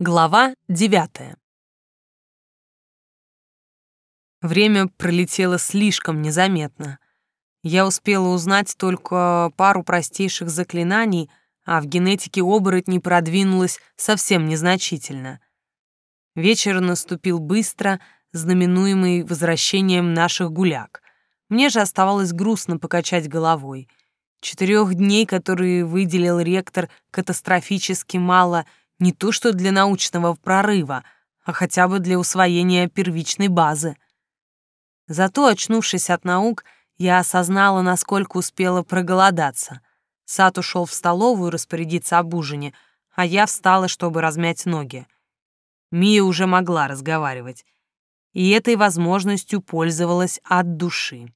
Глава девятая. Время пролетело слишком незаметно. Я успела узнать только пару простейших заклинаний, а в генетике оборотней продвинулась совсем незначительно. Вечер наступил быстро, знаменуемый возвращением наших гуляк. Мне же оставалось грустно покачать головой. Четырех дней, которые выделил ректор, катастрофически мало — не то что для научного прорыва, а хотя бы для усвоения первичной базы. Зато, очнувшись от наук, я осознала, насколько успела проголодаться. Сад ушел в столовую распорядиться об ужине, а я встала, чтобы размять ноги. Мия уже могла разговаривать, и этой возможностью пользовалась от души.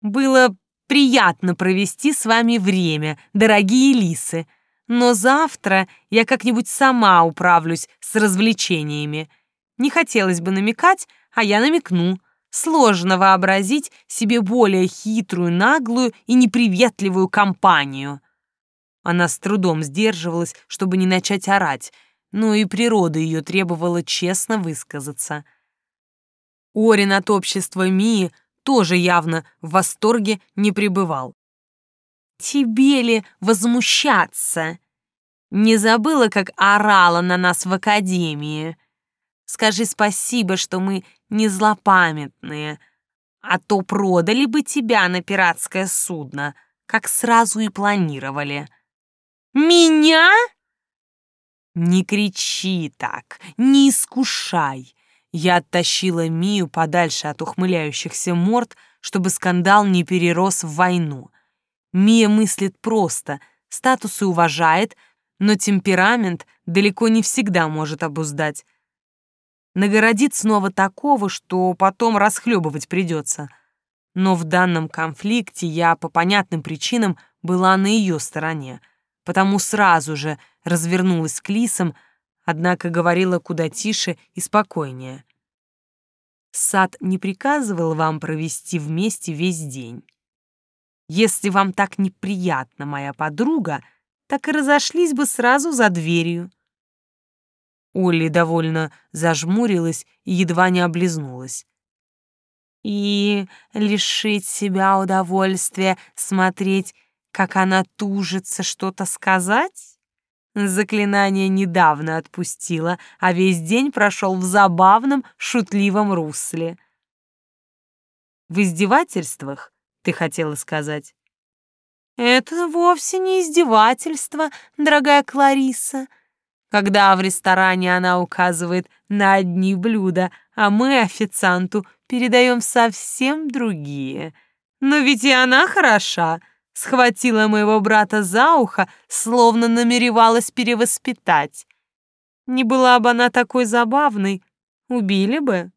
«Было приятно провести с вами время, дорогие лисы», но завтра я как-нибудь сама управлюсь с развлечениями. Не хотелось бы намекать, а я намекну. Сложно вообразить себе более хитрую, наглую и неприветливую компанию. Она с трудом сдерживалась, чтобы не начать орать, но и природа ее требовала честно высказаться. Орин от общества Мии тоже явно в восторге не пребывал. Тебе ли возмущаться? Не забыла, как орала на нас в академии? Скажи спасибо, что мы не злопамятные, а то продали бы тебя на пиратское судно, как сразу и планировали. Меня? Не кричи так, не искушай. Я оттащила Мию подальше от ухмыляющихся морд, чтобы скандал не перерос в войну. Мия мыслит просто, статусы уважает, но темперамент далеко не всегда может обуздать. Нагородит снова такого, что потом расхлебывать придется. Но в данном конфликте я по понятным причинам была на ее стороне, потому сразу же развернулась к лисам, однако говорила куда тише и спокойнее. Сад не приказывал вам провести вместе весь день. Если вам так неприятна моя подруга, так и разошлись бы сразу за дверью». Олли довольно зажмурилась и едва не облизнулась. «И лишить себя удовольствия смотреть, как она тужится что-то сказать?» Заклинание недавно отпустила, а весь день прошел в забавном, шутливом русле. В издевательствах ты хотела сказать. Это вовсе не издевательство, дорогая Клариса. Когда в ресторане она указывает на одни блюда, а мы официанту передаем совсем другие. Но ведь и она хороша. Схватила моего брата за ухо, словно намеревалась перевоспитать. Не была бы она такой забавной, убили бы.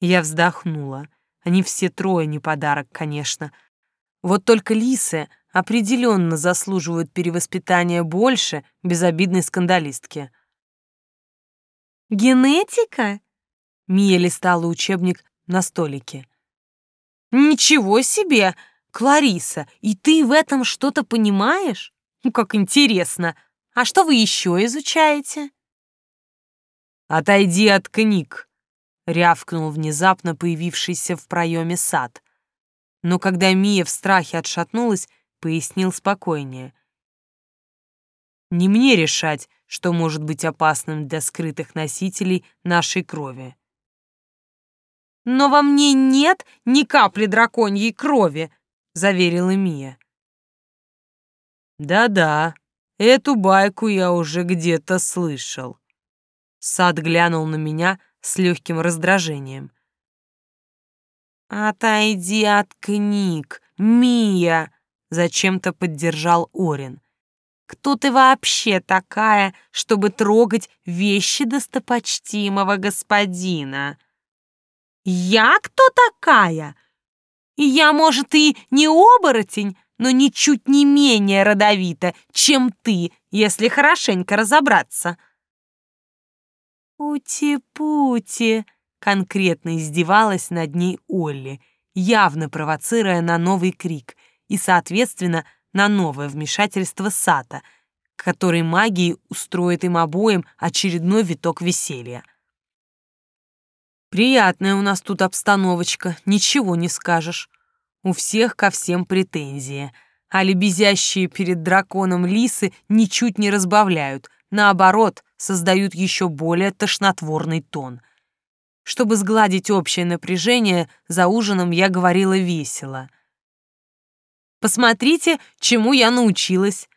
Я вздохнула. Они все трое не подарок, конечно. Вот только лисы определенно заслуживают перевоспитания больше безобидной скандалистки. «Генетика?» — Мия листала учебник на столике. «Ничего себе! Клариса, и ты в этом что-то понимаешь? Ну, как интересно! А что вы еще изучаете?» «Отойди от книг!» — рявкнул внезапно появившийся в проеме сад. Но когда Мия в страхе отшатнулась, пояснил спокойнее. «Не мне решать, что может быть опасным для скрытых носителей нашей крови». «Но во мне нет ни капли драконьей крови», — заверила Мия. «Да-да, эту байку я уже где-то слышал». Сад глянул на меня, — с легким раздражением. «Отойди от книг, Мия!» — зачем-то поддержал Орин. «Кто ты вообще такая, чтобы трогать вещи достопочтимого господина?» «Я кто такая? Я, может, и не оборотень, но ничуть не менее родовита, чем ты, если хорошенько разобраться», «Пути-пути!» — конкретно издевалась над ней Олли, явно провоцируя на новый крик и, соответственно, на новое вмешательство Сата, который магией устроит им обоим очередной виток веселья. Приятная у нас тут обстановочка, ничего не скажешь. У всех ко всем претензии, а лебезящие перед драконом лисы ничуть не разбавляют, наоборот, создают еще более тошнотворный тон. Чтобы сгладить общее напряжение, за ужином я говорила весело. «Посмотрите, чему я научилась!»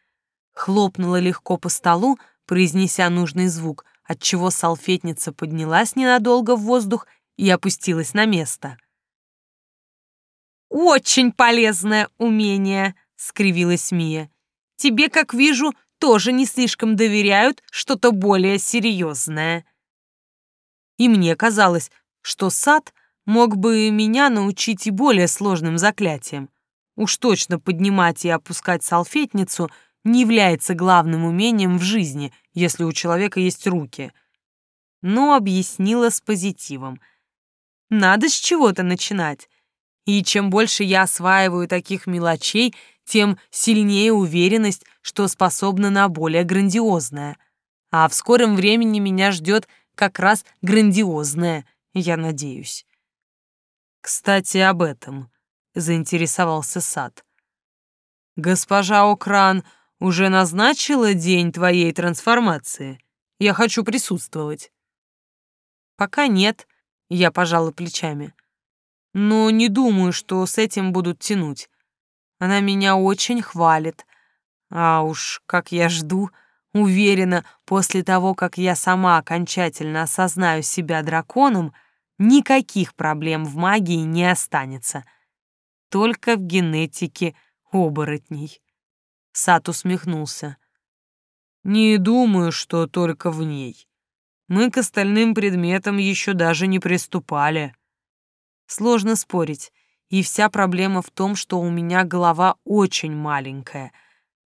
Хлопнула легко по столу, произнеся нужный звук, отчего салфетница поднялась ненадолго в воздух и опустилась на место. «Очень полезное умение!» — скривилась Мия. «Тебе, как вижу, тоже не слишком доверяют что-то более серьезное. И мне казалось, что сад мог бы меня научить и более сложным заклятиям. Уж точно поднимать и опускать салфетницу не является главным умением в жизни, если у человека есть руки. Но объяснила с позитивом. Надо с чего-то начинать. И чем больше я осваиваю таких мелочей, тем сильнее уверенность, что способна на более грандиозное. А в скором времени меня ждет как раз грандиозное, я надеюсь. Кстати, об этом, заинтересовался Сад. Госпожа Окран уже назначила день твоей трансформации. Я хочу присутствовать. Пока нет, я пожала плечами. Но не думаю, что с этим будут тянуть. Она меня очень хвалит. А уж как я жду, уверена, после того, как я сама окончательно осознаю себя драконом, никаких проблем в магии не останется. Только в генетике оборотней. Сат усмехнулся. Не думаю, что только в ней. Мы к остальным предметам еще даже не приступали. Сложно спорить. И вся проблема в том, что у меня голова очень маленькая.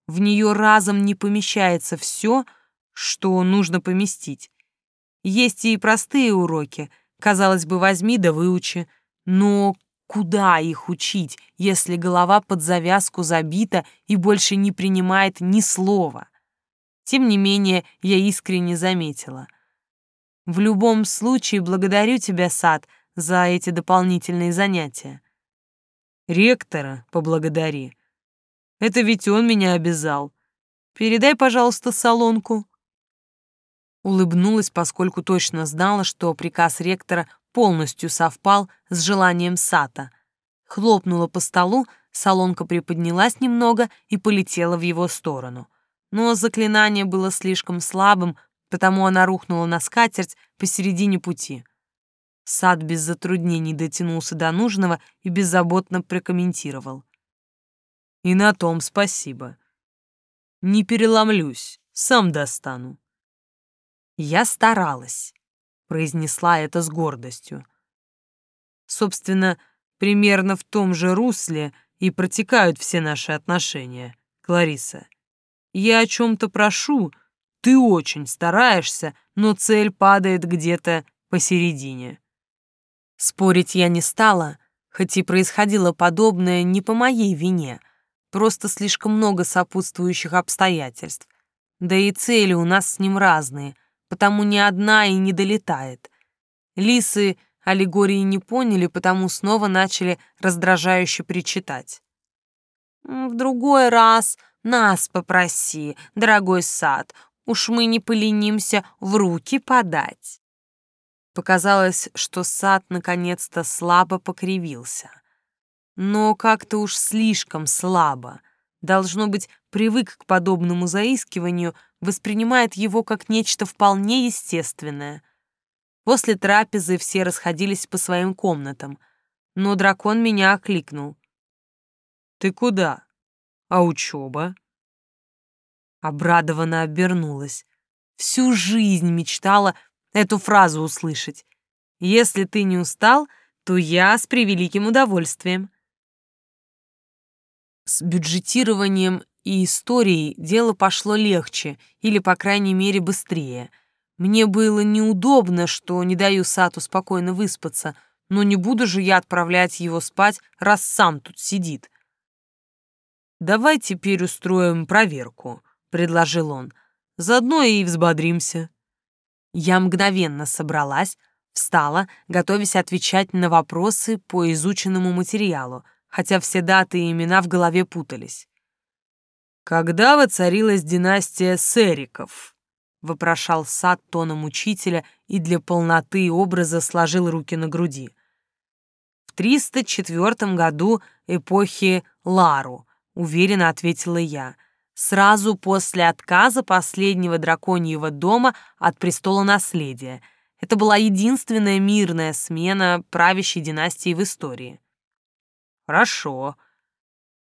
В нее разом не помещается все, что нужно поместить. Есть и простые уроки, казалось бы, возьми да выучи, но куда их учить, если голова под завязку забита и больше не принимает ни слова? Тем не менее, я искренне заметила. В любом случае, благодарю тебя, Сад, за эти дополнительные занятия. Ректора поблагодари. Это ведь он меня обязал. Передай, пожалуйста, салонку. Улыбнулась, поскольку точно знала, что приказ ректора полностью совпал с желанием Сата. Хлопнула по столу, салонка приподнялась немного и полетела в его сторону. Но заклинание было слишком слабым, потому она рухнула на скатерть посередине пути. Сад без затруднений дотянулся до нужного и беззаботно прокомментировал. «И на том спасибо. Не переломлюсь, сам достану». «Я старалась», — произнесла это с гордостью. Собственно, примерно в том же русле и протекают все наши отношения, Клариса. Я о чем-то прошу, ты очень стараешься, но цель падает где-то посередине. Спорить я не стала, хоть и происходило подобное не по моей вине, просто слишком много сопутствующих обстоятельств. Да и цели у нас с ним разные, потому ни одна и не долетает. Лисы аллегории не поняли, потому снова начали раздражающе причитать. «В другой раз нас попроси, дорогой сад, уж мы не поленимся в руки подать». Показалось, что сад наконец-то слабо покривился. Но как-то уж слишком слабо. Должно быть, привык к подобному заискиванию, воспринимает его как нечто вполне естественное. После трапезы все расходились по своим комнатам, но дракон меня окликнул. «Ты куда? А учеба?» Обрадованно обернулась. Всю жизнь мечтала эту фразу услышать. Если ты не устал, то я с превеликим удовольствием. С бюджетированием и историей дело пошло легче, или, по крайней мере, быстрее. Мне было неудобно, что не даю Сату спокойно выспаться, но не буду же я отправлять его спать, раз сам тут сидит. Давай теперь устроим проверку. предложил он. «Заодно и взбодримся». Я мгновенно собралась, встала, готовясь отвечать на вопросы по изученному материалу, хотя все даты и имена в голове путались. «Когда воцарилась династия Сериков?» — вопрошал сад тоном учителя и для полноты образа сложил руки на груди. «В 304 году эпохи Лару», — уверенно ответила я, «сразу после отказа последнего драконьего дома от престола наследия. Это была единственная мирная смена правящей династии в истории». «Хорошо.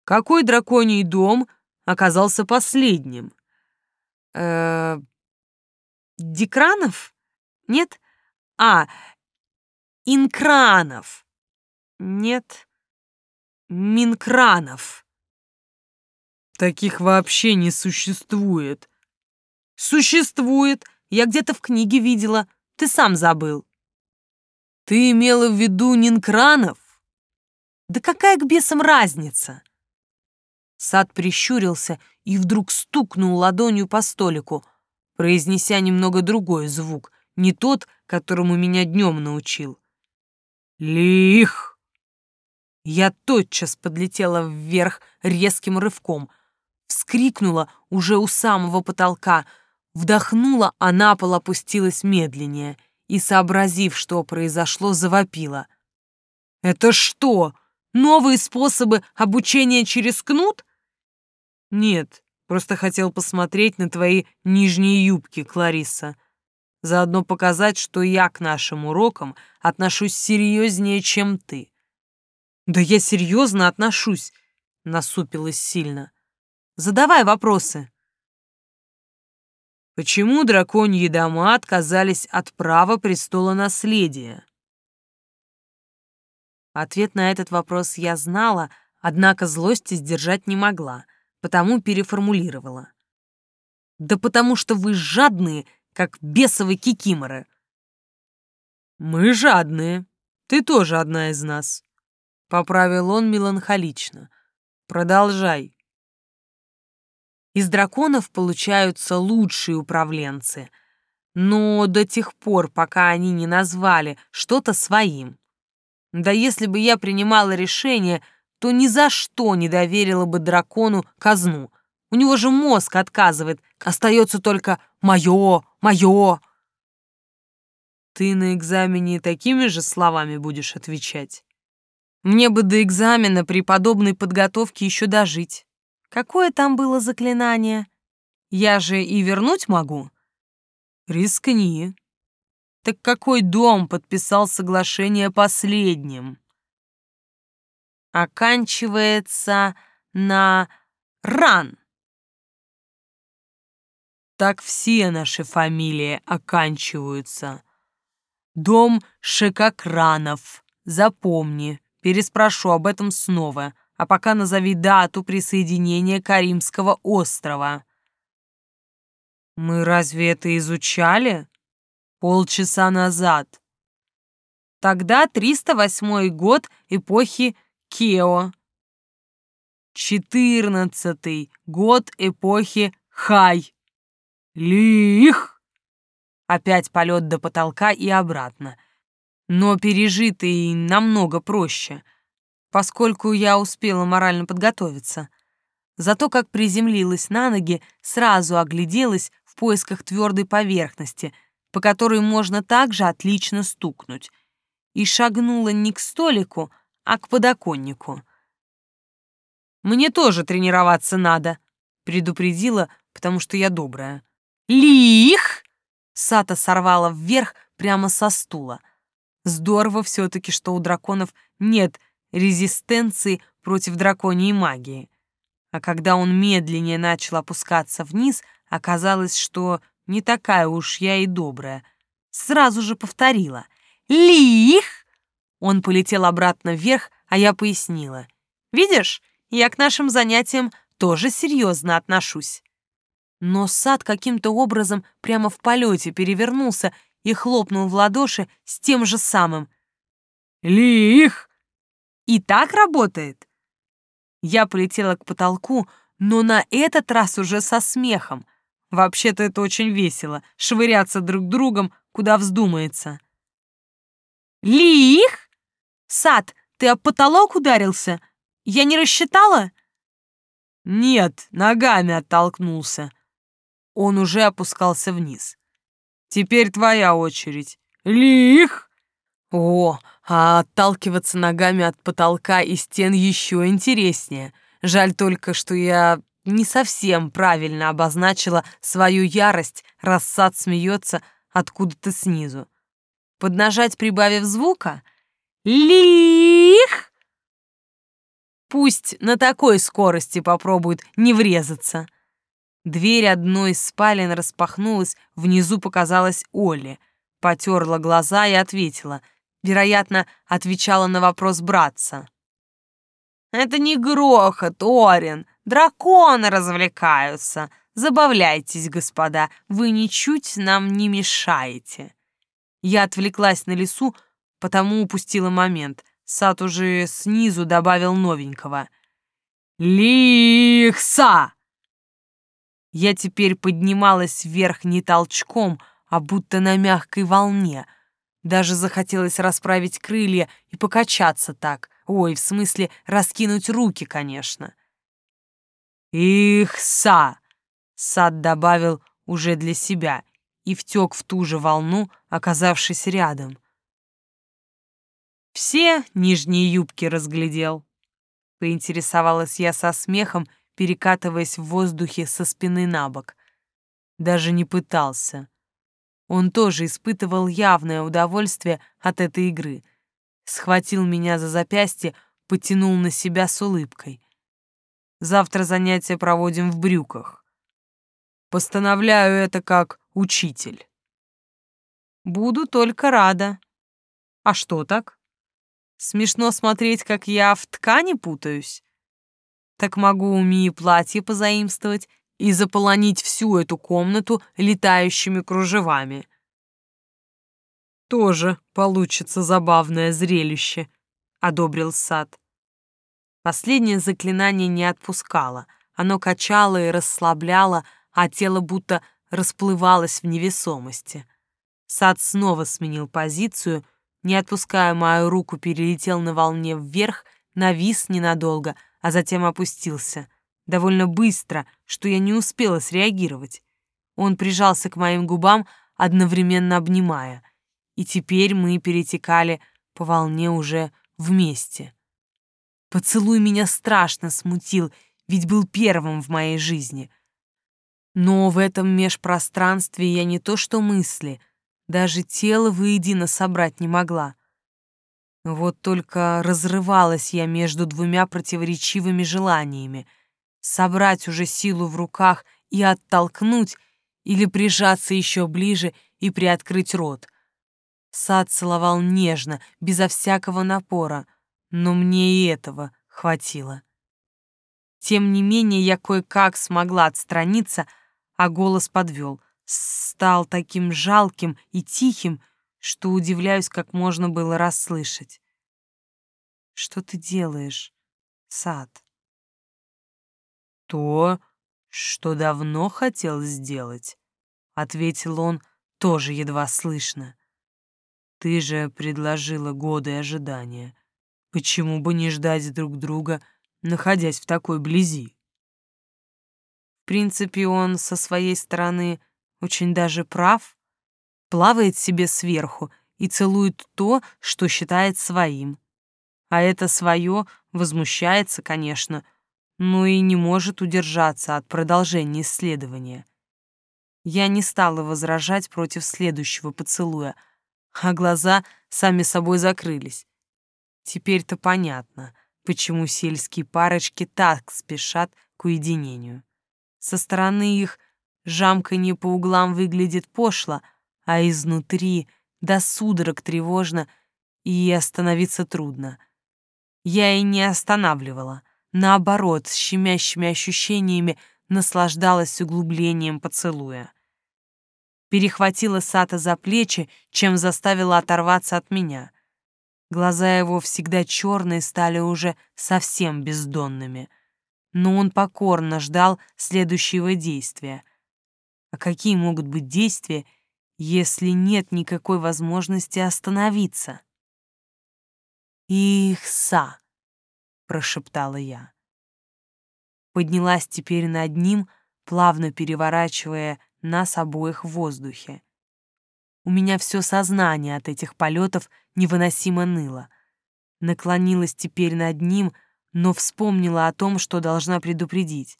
Какой драконий дом оказался последним. Э, Декранов? Нет? А, Инкранов. Нет. Минкранов. Таких вообще не существует. Существует. Я где-то в книге видела. Ты сам забыл. Ты имела в виду Нинкранов? Да какая к бесам разница? Сад прищурился и вдруг стукнул ладонью по столику, произнеся немного другой звук, не тот, которому меня днем научил. «Лих!» Я тотчас подлетела вверх резким рывком, вскрикнула уже у самого потолка, вдохнула, а на пол опустилась медленнее и, сообразив, что произошло, завопила. «Это что, новые способы обучения через кнут?» «Нет, просто хотел посмотреть на твои нижние юбки, Клариса. Заодно показать, что я к нашим урокам отношусь серьезнее, чем ты». «Да я серьезно отношусь», — насупилась сильно. «Задавай вопросы». Почему драконьи дома отказались от права престола наследия? Ответ на этот вопрос я знала, однако злости сдержать не могла — потому переформулировала. «Да потому что вы жадные, как бесовые кикиморы». «Мы жадные. Ты тоже одна из нас», — поправил он меланхолично. «Продолжай». Из драконов получаются лучшие управленцы, но до тех пор, пока они не назвали что-то своим. Да если бы я принимала решение — то ни за что не доверила бы дракону казну. У него же мозг отказывает, остается только «моё, моё». Ты на экзамене такими же словами будешь отвечать? Мне бы до экзамена при подобной подготовке еще дожить. Какое там было заклинание? Я же и вернуть могу. Рискни. Так какой дом подписал соглашение последним? оканчивается на «ран». Так все наши фамилии оканчиваются. Дом Шекокранов. Запомни, переспрошу об этом снова, а пока назови дату присоединения Каримского острова. Мы разве это изучали? Полчаса назад. Тогда 308 год эпохи Кео. Четырнадцатый год эпохи Хай. Лих! Опять полет до потолка и обратно. Но пережитый намного проще, поскольку я успела морально подготовиться. Зато как приземлилась на ноги, сразу огляделась в поисках твердой поверхности, по которой можно также отлично стукнуть, и шагнула не к столику, а к подоконнику. «Мне тоже тренироваться надо», — предупредила, потому что я добрая. «Лих!» — Сата сорвала вверх прямо со стула. Здорово все-таки, что у драконов нет резистенции против драконьей магии. А когда он медленнее начал опускаться вниз, оказалось, что не такая уж я и добрая. Сразу же повторила. «Лих!» Он полетел обратно вверх, а я пояснила. «Видишь, я к нашим занятиям тоже серьезно отношусь». Но сад каким-то образом прямо в полете перевернулся и хлопнул в ладоши с тем же самым. «Лих!» «И так работает?» Я полетела к потолку, но на этот раз уже со смехом. Вообще-то это очень весело — швыряться друг другом, куда вздумается. «Лих! Сад, ты об потолок ударился? Я не рассчитала?» «Нет, ногами оттолкнулся». Он уже опускался вниз. «Теперь твоя очередь. Лих!» О, а отталкиваться ногами от потолка и стен еще интереснее. Жаль только, что я не совсем правильно обозначила свою ярость, раз сад смеется откуда-то снизу. Поднажать, прибавив звука? Лих! Пусть на такой скорости попробует не врезаться. Дверь одной из спален распахнулась, внизу показалась Оля. Потерла глаза и ответила. Вероятно, отвечала на вопрос братца. «Это не грохот, Орин. Драконы развлекаются. Забавляйтесь, господа, вы ничуть нам не мешаете». Я отвлеклась на лесу, потому упустила момент. Сад уже снизу добавил новенького. «Лихса!» Я теперь поднималась вверх не толчком, а будто на мягкой волне. Даже захотелось расправить крылья и покачаться так. Ой, в смысле, раскинуть руки, конечно. «Ихса!» — Сад добавил уже для себя и втек в ту же волну, оказавшись рядом. Все нижние юбки разглядел. Поинтересовалась я со смехом, перекатываясь в воздухе со спины на бок. Даже не пытался. Он тоже испытывал явное удовольствие от этой игры. Схватил меня за запястье, потянул на себя с улыбкой. Завтра занятия проводим в брюках. Постановляю это как учитель. Буду только рада. А что так? Смешно смотреть, как я в ткани путаюсь. Так могу у Мии платье позаимствовать и заполонить всю эту комнату летающими кружевами. Тоже получится забавное зрелище, одобрил сад. Последнее заклинание не отпускало. Оно качало и расслабляло, а тело будто расплывалось в невесомости. Сад снова сменил позицию, не отпуская мою руку, перелетел на волне вверх, навис ненадолго, а затем опустился. Довольно быстро, что я не успела среагировать. Он прижался к моим губам, одновременно обнимая. И теперь мы перетекали по волне уже вместе. Поцелуй меня страшно смутил, ведь был первым в моей жизни. Но в этом межпространстве я не то что мысли, даже тело воедино собрать не могла. Вот только разрывалась я между двумя противоречивыми желаниями — собрать уже силу в руках и оттолкнуть, или прижаться еще ближе и приоткрыть рот. Сад целовал нежно, безо всякого напора — но мне и этого хватило. Тем не менее, я кое-как смогла отстраниться, а голос подвел. Стал таким жалким и тихим, что удивляюсь, как можно было расслышать. «Что ты делаешь, сад?» «То, что давно хотел сделать», — ответил он, тоже едва слышно. «Ты же предложила годы ожидания. Почему бы не ждать друг друга, находясь в такой близи? В принципе, он со своей стороны очень даже прав. Плавает себе сверху и целует то, что считает своим. А это свое возмущается, конечно, но и не может удержаться от продолжения исследования. Я не стала возражать против следующего поцелуя, а глаза сами собой закрылись. Теперь-то понятно, почему сельские парочки так спешат к уединению. Со стороны их жамканье по углам выглядит пошло, а изнутри до судорог тревожно и остановиться трудно. Я и не останавливала, наоборот, с щемящими ощущениями наслаждалась углублением поцелуя. Перехватила Сата за плечи, чем заставила оторваться от меня. Глаза его всегда черные стали уже совсем бездонными. но он покорно ждал следующего действия. А какие могут быть действия, если нет никакой возможности остановиться? «Ихса!» — прошептала я. Поднялась теперь над ним, плавно переворачивая нас обоих в воздухе. У меня все сознание от этих полетов невыносимо ныло. Наклонилась теперь над ним, но вспомнила о том, что должна предупредить.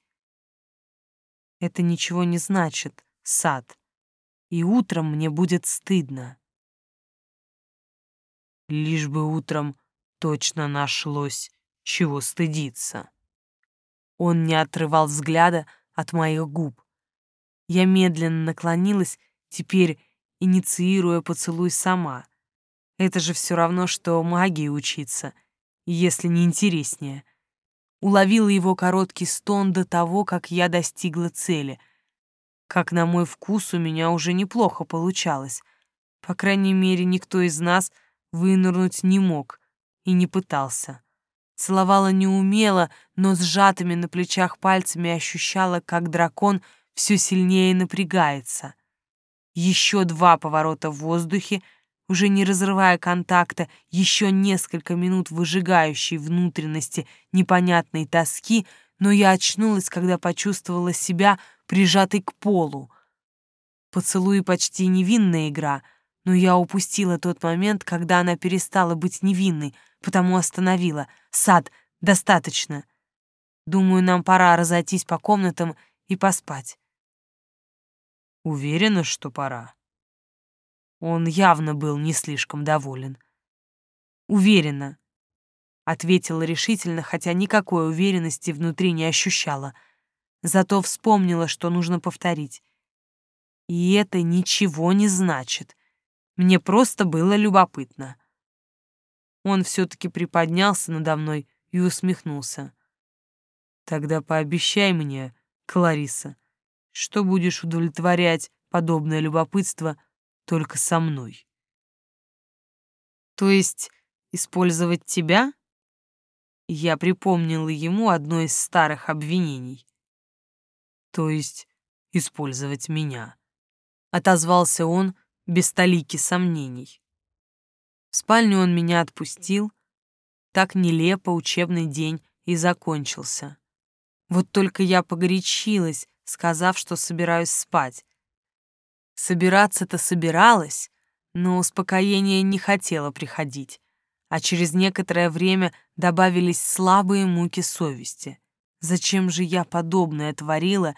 Это ничего не значит, сад. И утром мне будет стыдно. Лишь бы утром точно нашлось, чего стыдиться. Он не отрывал взгляда от моих губ. Я медленно наклонилась, теперь инициируя поцелуй сама. Это же все равно, что магии учиться, если не интереснее. Уловила его короткий стон до того, как я достигла цели. Как на мой вкус у меня уже неплохо получалось. По крайней мере, никто из нас вынырнуть не мог и не пытался. Целовала неумело, но сжатыми на плечах пальцами ощущала, как дракон все сильнее напрягается — еще два поворота в воздухе, уже не разрывая контакта, еще несколько минут выжигающей внутренности непонятной тоски, но я очнулась, когда почувствовала себя прижатой к полу. Поцелуй почти невинная игра, но я упустила тот момент, когда она перестала быть невинной, потому остановила. «Сад, достаточно. Думаю, нам пора разойтись по комнатам и поспать. Уверена, что пора. Он явно был не слишком доволен. Уверена, ответила решительно, хотя никакой уверенности внутри не ощущала. Зато вспомнила, что нужно повторить. И это ничего не значит. Мне просто было любопытно. Он все-таки приподнялся надо мной и усмехнулся. «Тогда пообещай мне, Клариса, что будешь удовлетворять подобное любопытство только со мной. То есть использовать тебя? Я припомнила ему одно из старых обвинений. То есть использовать меня. Отозвался он без толики сомнений. В спальню он меня отпустил. Так нелепо учебный день и закончился. Вот только я погорячилась, сказав, что собираюсь спать. Собираться-то собиралась, но успокоение не хотело приходить, а через некоторое время добавились слабые муки совести. Зачем же я подобное творила,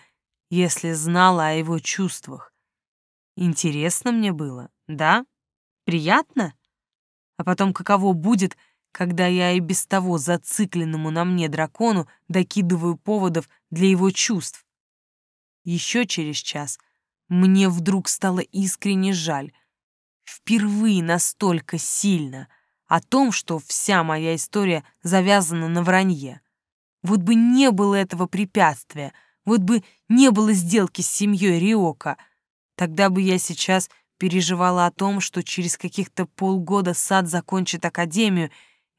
если знала о его чувствах? Интересно мне было, да? Приятно? А потом каково будет, когда я и без того зацикленному на мне дракону докидываю поводов для его чувств? Еще через час мне вдруг стало искренне жаль. Впервые настолько сильно о том, что вся моя история завязана на вранье. Вот бы не было этого препятствия, вот бы не было сделки с семьей Риока, тогда бы я сейчас переживала о том, что через каких-то полгода сад закончит академию,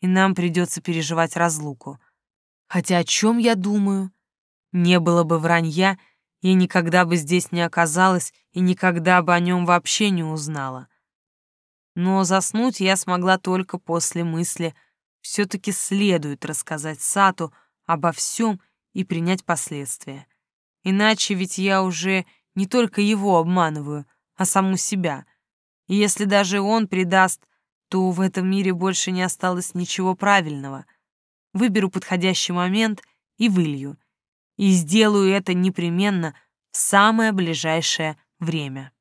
и нам придется переживать разлуку. Хотя о чем я думаю? Не было бы вранья, я никогда бы здесь не оказалась и никогда бы о нем вообще не узнала. Но заснуть я смогла только после мысли «все-таки следует рассказать Сату обо всем и принять последствия. Иначе ведь я уже не только его обманываю, а саму себя. И если даже он предаст, то в этом мире больше не осталось ничего правильного. Выберу подходящий момент и вылью — и сделаю это непременно в самое ближайшее время.